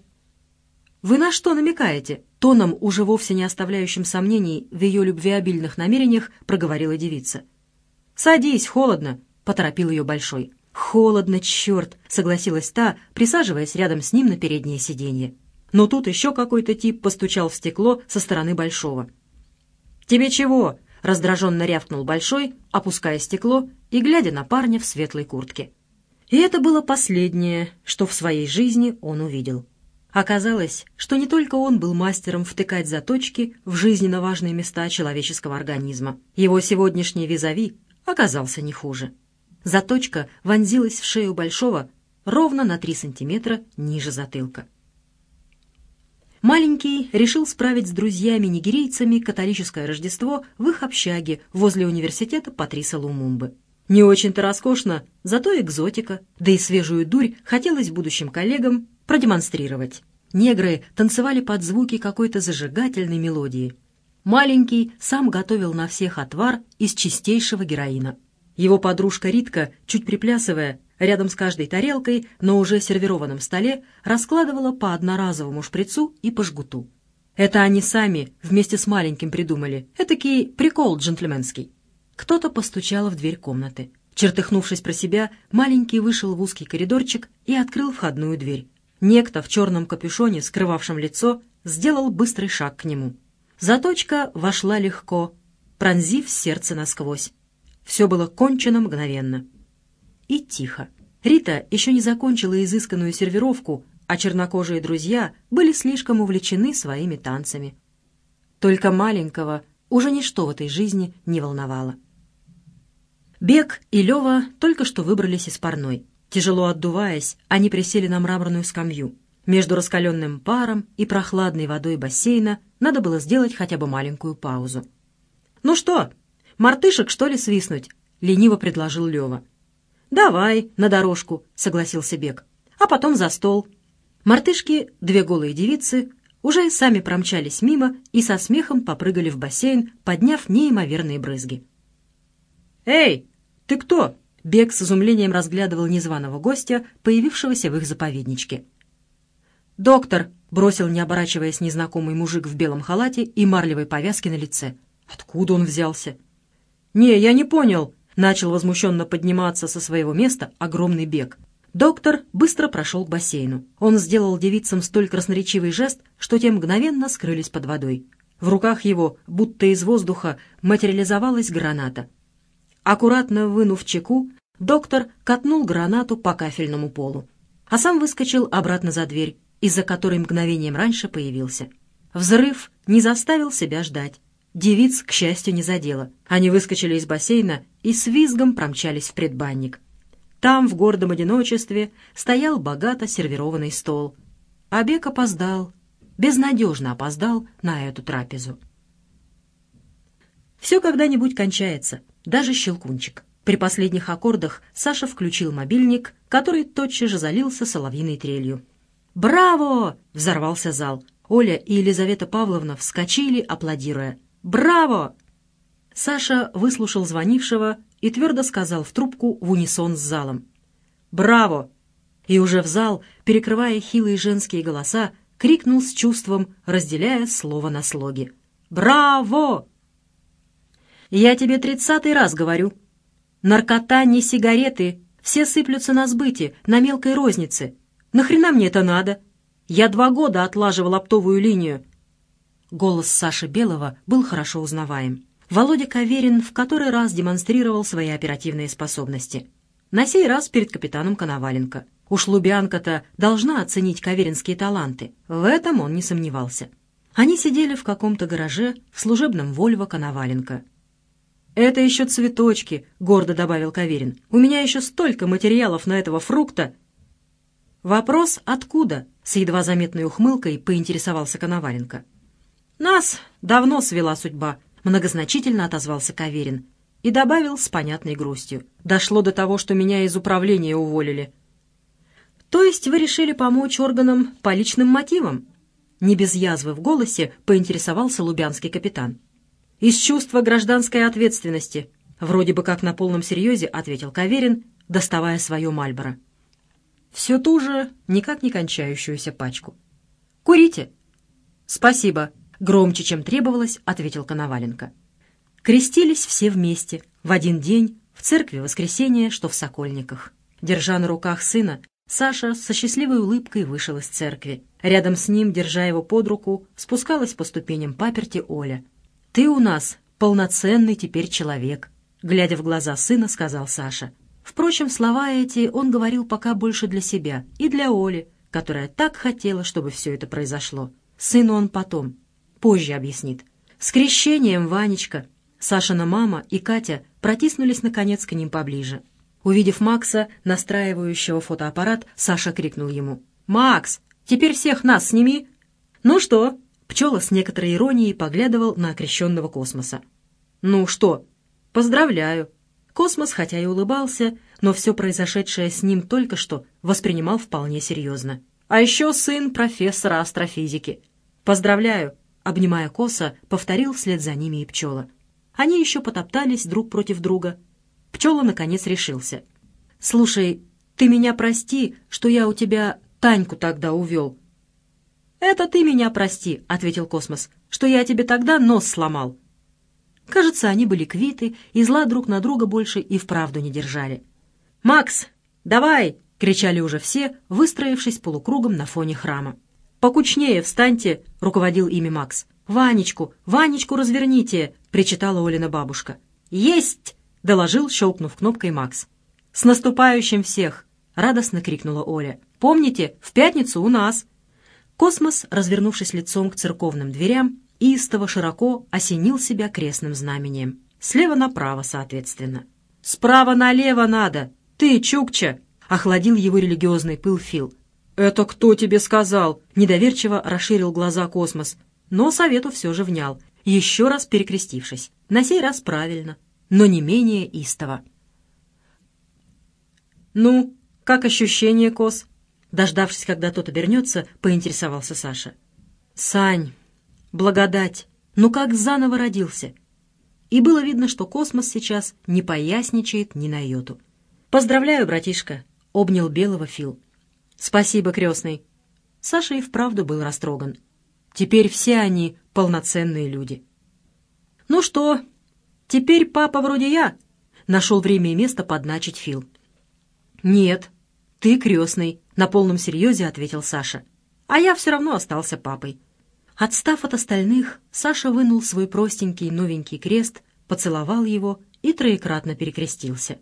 «Вы на что намекаете?» Тоном, уже вовсе не оставляющим сомнений в ее любвеобильных намерениях, проговорила девица. «Садись, холодно», — поторопил ее Большой. «Холодно, черт!» — согласилась та, присаживаясь рядом с ним на переднее сиденье. Но тут еще какой-то тип постучал в стекло со стороны Большого. «Тебе чего?» — раздраженно рявкнул Большой, опуская стекло и глядя на парня в светлой куртке. И это было последнее, что в своей жизни он увидел. Оказалось, что не только он был мастером втыкать заточки в жизненно важные места человеческого организма. Его сегодняшний визави оказался не хуже. Заточка вонзилась в шею Большого ровно на три сантиметра ниже затылка. Маленький решил справить с друзьями-нигерийцами католическое Рождество в их общаге возле университета Патриса Лумумбы. Не очень-то роскошно, зато экзотика, да и свежую дурь хотелось будущим коллегам продемонстрировать. Негры танцевали под звуки какой-то зажигательной мелодии. Маленький сам готовил на всех отвар из чистейшего героина. Его подружка Ритка, чуть приплясывая, рядом с каждой тарелкой, но уже сервированном столе, раскладывала по одноразовому шприцу и по жгуту. Это они сами вместе с маленьким придумали. Этакий прикол джентльменский. Кто-то постучал в дверь комнаты. Чертыхнувшись про себя, маленький вышел в узкий коридорчик и открыл входную дверь. Некто в черном капюшоне, скрывавшем лицо, сделал быстрый шаг к нему. Заточка вошла легко, пронзив сердце насквозь. Все было кончено мгновенно. И тихо. Рита еще не закончила изысканную сервировку, а чернокожие друзья были слишком увлечены своими танцами. Только маленького уже ничто в этой жизни не волновало. Бег и Лева только что выбрались из парной. Тяжело отдуваясь, они присели на мраморную скамью. Между раскаленным паром и прохладной водой бассейна надо было сделать хотя бы маленькую паузу. «Ну что, мартышек, что ли, свистнуть?» — лениво предложил Лева. «Давай, на дорожку», — согласился Бег. «А потом за стол». Мартышки, две голые девицы, уже сами промчались мимо и со смехом попрыгали в бассейн, подняв неимоверные брызги. «Эй, ты кто?» Бег с изумлением разглядывал незваного гостя, появившегося в их заповедничке. «Доктор!» — бросил, не оборачиваясь, незнакомый мужик в белом халате и марлевой повязке на лице. «Откуда он взялся?» «Не, я не понял!» — начал возмущенно подниматься со своего места огромный бег. Доктор быстро прошел к бассейну. Он сделал девицам столь красноречивый жест, что те мгновенно скрылись под водой. В руках его, будто из воздуха, материализовалась граната. Аккуратно вынув чеку, доктор катнул гранату по кафельному полу, а сам выскочил обратно за дверь, из-за которой мгновением раньше появился. Взрыв не заставил себя ждать. Девиц, к счастью, не задело. Они выскочили из бассейна и с визгом промчались в предбанник. Там, в гордом одиночестве, стоял богато сервированный стол. Обек опоздал, безнадежно опоздал на эту трапезу. Все когда-нибудь кончается, даже щелкунчик. При последних аккордах Саша включил мобильник, который тотчас же залился соловьиной трелью. «Браво!» — взорвался зал. Оля и Елизавета Павловна вскочили, аплодируя. «Браво!» Саша выслушал звонившего и твердо сказал в трубку в унисон с залом. «Браво!» И уже в зал, перекрывая хилые женские голоса, крикнул с чувством, разделяя слово на слоги. «Браво!» «Я тебе тридцатый раз говорю. Наркота не сигареты, все сыплются на сбыте, на мелкой рознице. Нахрена мне это надо? Я два года отлаживал оптовую линию». Голос Саши Белого был хорошо узнаваем. Володя Каверин в который раз демонстрировал свои оперативные способности. На сей раз перед капитаном Коноваленко. Уж Лубянка-то должна оценить каверинские таланты. В этом он не сомневался. Они сидели в каком-то гараже в служебном Вольво Коноваленко. «Это еще цветочки», — гордо добавил Каверин. «У меня еще столько материалов на этого фрукта». «Вопрос откуда?» — с едва заметной ухмылкой поинтересовался Коноваленко. «Нас давно свела судьба», многозначительно отозвался Каверин и добавил с понятной грустью. «Дошло до того, что меня из управления уволили». «То есть вы решили помочь органам по личным мотивам?» Не без язвы в голосе поинтересовался лубянский капитан. «Из чувства гражданской ответственности», вроде бы как на полном серьезе ответил Каверин, доставая свое Мальборо. Все ту же, никак не кончающуюся пачку. «Курите?» «Спасибо», Громче, чем требовалось, ответил Коноваленко. Крестились все вместе, в один день, в церкви воскресения, что в Сокольниках. Держа на руках сына, Саша со счастливой улыбкой вышел из церкви. Рядом с ним, держа его под руку, спускалась по ступеням паперти Оля. «Ты у нас полноценный теперь человек», — глядя в глаза сына, сказал Саша. Впрочем, слова эти он говорил пока больше для себя и для Оли, которая так хотела, чтобы все это произошло. Сыну он потом, позже объяснит. С крещением, Ванечка. Сашина мама и Катя протиснулись, наконец, к ним поближе. Увидев Макса, настраивающего фотоаппарат, Саша крикнул ему. «Макс, теперь всех нас сними!» «Ну что?» Пчела с некоторой иронией поглядывал на окрещенного космоса. «Ну что?» «Поздравляю!» Космос, хотя и улыбался, но все произошедшее с ним только что воспринимал вполне серьезно. «А еще сын профессора астрофизики. Поздравляю! Обнимая Коса, повторил вслед за ними и Пчела. Они еще потоптались друг против друга. Пчела, наконец, решился. «Слушай, ты меня прости, что я у тебя Таньку тогда увел». «Это ты меня прости», — ответил Космос, «что я тебе тогда нос сломал». Кажется, они были квиты, и зла друг на друга больше и вправду не держали. «Макс, давай!» — кричали уже все, выстроившись полукругом на фоне храма. «Покучнее встаньте!» — руководил ими Макс. «Ванечку! Ванечку разверните!» — причитала Олина бабушка. «Есть!» — доложил, щелкнув кнопкой Макс. «С наступающим всех!» — радостно крикнула Оля. Помните, в пятницу у нас». Космос, развернувшись лицом к церковным дверям, истово широко осенил себя крестным знамением. Слева направо, соответственно. «Справа налево надо! Ты, Чукча!» — охладил его религиозный пыл Фил. «Это кто тебе сказал?» — недоверчиво расширил глаза Космос. Но совету все же внял, еще раз перекрестившись. На сей раз правильно, но не менее истово. «Ну, как ощущение, Кос?» Дождавшись, когда тот обернется, поинтересовался Саша. «Сань, благодать, ну как заново родился!» И было видно, что космос сейчас не поясничает ни на йоту. «Поздравляю, братишка!» — обнял Белого Фил. «Спасибо, крестный!» Саша и вправду был растроган. Теперь все они полноценные люди. «Ну что, теперь папа вроде я?» — нашел время и место подначить Фил. «Нет, ты крестный», — на полном серьезе ответил Саша. «А я все равно остался папой». Отстав от остальных, Саша вынул свой простенький новенький крест, поцеловал его и троекратно перекрестился.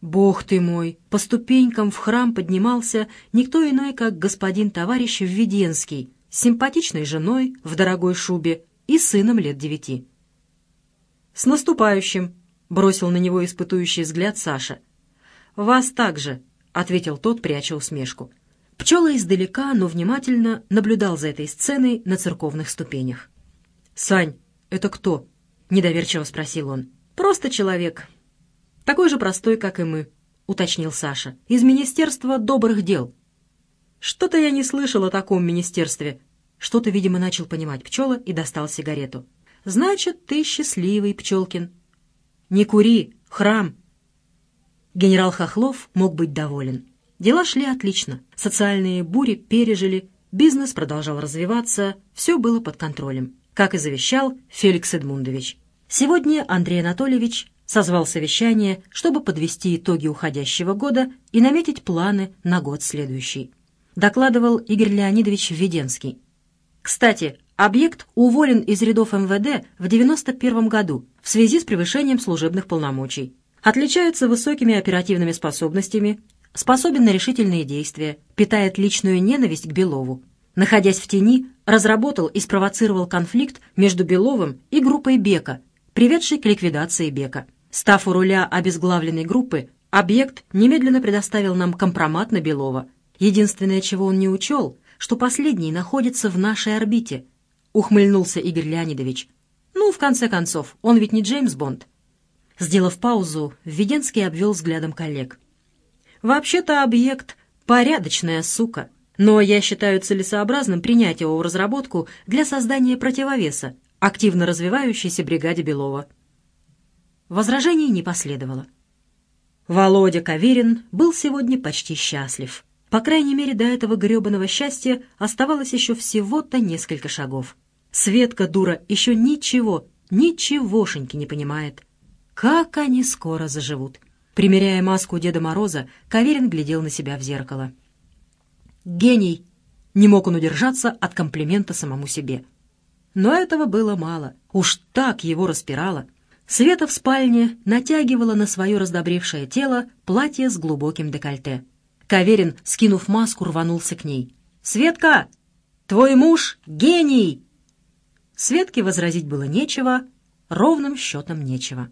Бог ты мой! По ступенькам в храм поднимался никто иной, как господин товарищ Введенский, с симпатичной женой в дорогой шубе и сыном лет девяти. «С наступающим!» — бросил на него испытующий взгляд Саша. «Вас также!» — ответил тот, пряча усмешку. Пчела издалека, но внимательно наблюдал за этой сценой на церковных ступенях. «Сань, это кто?» — недоверчиво спросил он. «Просто человек. Такой же простой, как и мы», — уточнил Саша. «Из Министерства добрых дел». «Что-то я не слышал о таком министерстве». Что-то, видимо, начал понимать пчела и достал сигарету. «Значит, ты счастливый, Пчелкин». «Не кури, храм». Генерал Хохлов мог быть доволен. Дела шли отлично, социальные бури пережили, бизнес продолжал развиваться, все было под контролем, как и завещал Феликс Эдмундович. Сегодня Андрей Анатольевич созвал совещание, чтобы подвести итоги уходящего года и наметить планы на год следующий. Докладывал Игорь Леонидович Введенский. Кстати, объект уволен из рядов МВД в 91 году в связи с превышением служебных полномочий. Отличается высокими оперативными способностями, способен на решительные действия, питает личную ненависть к Белову. Находясь в тени, разработал и спровоцировал конфликт между Беловым и группой Бека, приведший к ликвидации Бека. Став у руля обезглавленной группы, объект немедленно предоставил нам компромат на Белова. Единственное, чего он не учел, что последний находится в нашей орбите. Ухмыльнулся Игорь Леонидович. Ну, в конце концов, он ведь не Джеймс Бонд. Сделав паузу, Введенский обвел взглядом коллег. Вообще-то объект — порядочная сука, но я считаю целесообразным принять его в разработку для создания противовеса активно развивающейся бригаде Белова. Возражений не последовало. Володя Каверин был сегодня почти счастлив. По крайней мере, до этого гребаного счастья оставалось еще всего-то несколько шагов. Светка, дура, еще ничего, ничегошеньки не понимает. Как они скоро заживут. Примеряя маску Деда Мороза, Каверин глядел на себя в зеркало. «Гений!» — не мог он удержаться от комплимента самому себе. Но этого было мало. Уж так его распирало. Света в спальне натягивала на свое раздобревшее тело платье с глубоким декольте. Каверин, скинув маску, рванулся к ней. «Светка! Твой муж — гений!» Светке возразить было нечего, ровным счетом нечего.